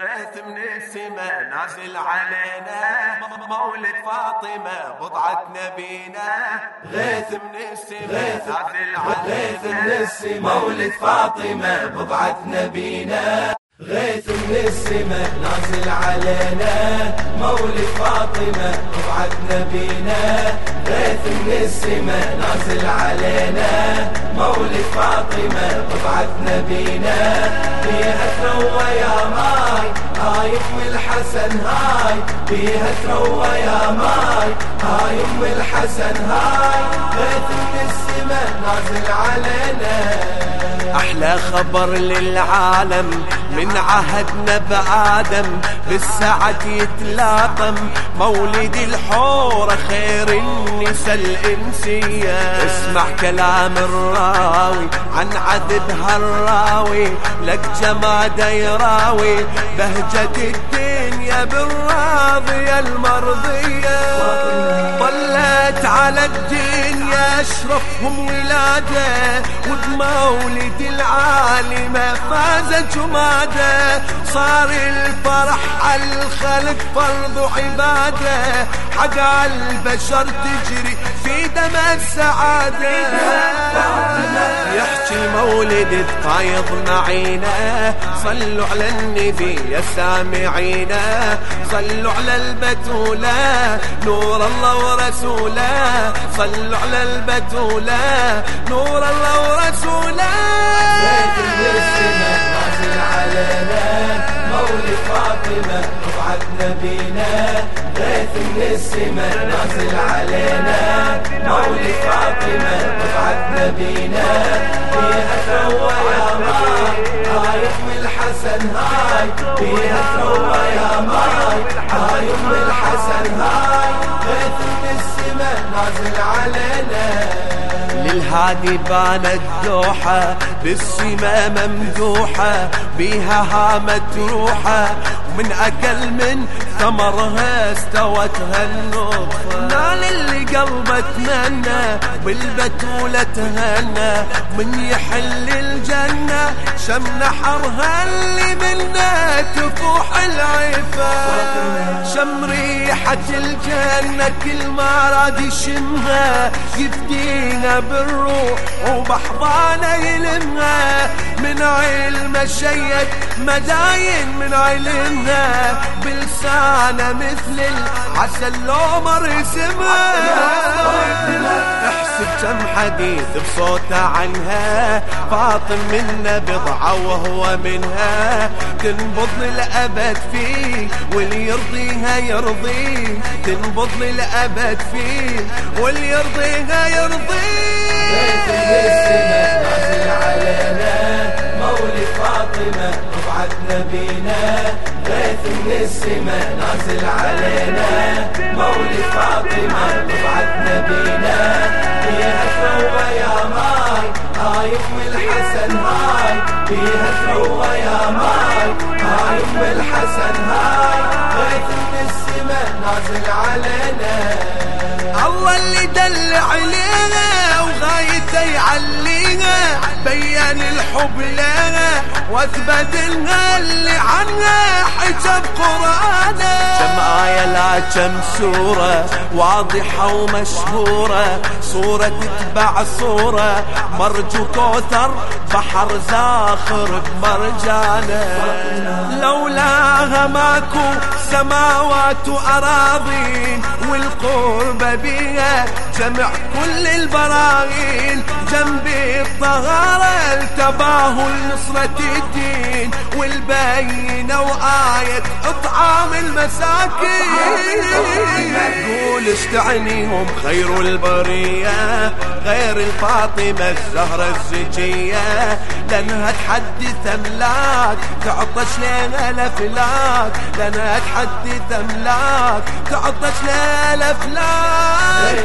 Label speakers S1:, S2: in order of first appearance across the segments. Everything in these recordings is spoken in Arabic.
S1: غيث من السماء نازل علينا مولد فاطمة بضعة نبينا. غيث من السماء نازل علينا. غيث من مولد فاطمة بضعة نبينا. غيث من السماء نازل علينا مولد فاطمة بضعة نبينا. غيث من السماء نازل علينا. مولد فاطمة بضعة نبينا. فيها تروى يا ماي هاي أم الحسن هاي. فيها تروى يا ماي هاي أم الحسن هاي. غيث من السماء نازل علينا أحلى خبر للعالم من عهدنا بآدم بالسعد يتلاطم مولد الحورة خير النساء الإنسية. اسمع كلام الراوي عن عذبها الراوي لك جماده يراوي بهجة الدنيا بالراضية المرضية. طلت على الدنيا أشرفهم ولادة وبمولد العالمة فازت جمادة. صار الفرح على الخلق فرض عبادة حق البشر تجري في دم السعادة. يحكي مولد فايض معينا صلوا على النبي يا سامعينا صلوا على البتولة. نور الله ورسوله. صلوا على البتولة. نور الله ورسوله. نازل علينا مولد فاطمة رفعت نبينا غيث من السماء نازل علينا. مولد فاطمة رفعت نبينا فيها تروى يا ماي هاي ام الحسن هاي فيها تروى يا ماي هاي ام الحسن هاي غيث من السماء نازل علينا للهادي بانت دوحة بالسما ممدوحة بيها هامت روحة. ومن أكل من ثمرها استوت هالنطفة نال اللي قلبه تمنى بالبتولة تهنى من يحل الجنة شم نحرها اللي منه تفوح العفا. شم ريحة الجنة كل ما راد يشمها. يفدينا بالروح وبحضانة يلمها. من علم شيد مداين من علمها بلسانه مثل العسل لو مر اسمها احسب كم حديث بصوته عنها. فاطم منا بضعة وهو منها. تنبض للأبد فيه واللي يرضيها يرضيه. تنبض للأبد فيه واللي يرضيها يرضيه. غيث من السماء نازل علينا مولد فاطمة رفعت نبينا غيث من السماء نازل علينا. مولد فاطمة رفعت نبينا فيها تروى يا ماي هاي أم الحسن هاي. فيها تروى يا ماي هاي أم الحسن هاي. غيث من السماء نازل علينا. الله اللي دل عليها وغايته يعليها بين الحب لها واثبت لها اللي عنها حجب قرآنه. كم آية لا كم سورة واضحة ومشهورة. صورة تتبع صورة مرجو كوثر بحر زاخر بمرجانه. لولاها ماكو سماوات وأراضين والقرب بيها جمع كل البراهين جنبي الطهارة التباهل نصرة الدين والبينة وآية إطعام المساكين. قول اشتعنيهم خير البرية غير الفاطمة الزهرة الزكية لأنها تحدث أملاك تعطش لنا الأفلاك لأنها تحدث أملاك تعطش لنا الأفلاك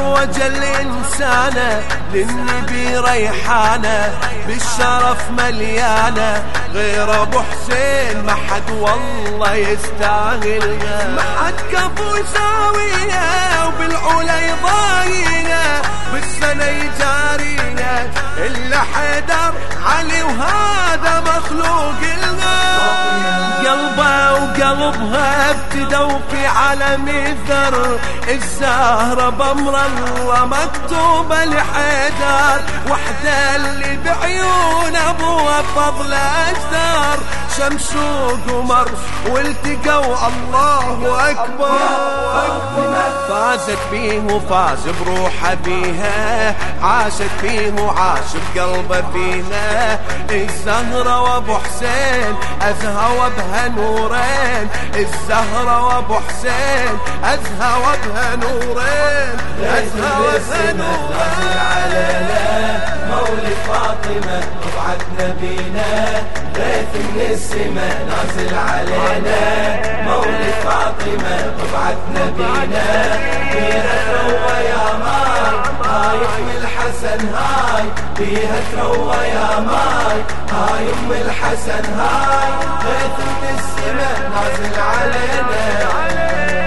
S1: وجل إنسانة للنبي ريحانة بالشرف مليانة غير أبو حسين ما حد والله يستاهل. ما حد كفو يساويها وبالعلا يضايقها بالسنة يجارينا. إلا حيدر ابتدوا في عالم الذر الزهرة بأمر الله مكتوبة لحيدر وحدة اللي بعيون أبوها فضل أجدار شمس وقمر والتقوا الله أكبر. فازت بيه وفاز بروحه بيها عاشت فيه وعاش بقلبه فيها الزهرة وأبو حسين أزهى وبها نورين. الزهرة وأبو حسين أزهى وبها نورين. أزهى وبها نورين.
S2: مولد فاطمة طبعت نبينا غيث من السماء نازل علينا. مولد فاطمة طبعت نبينا. فيها تروى يا ماي هاي أم الحسن هاي. فيها تروى يا ماي هاي أم الحسن هاي. غيث من السماء نازل علينا.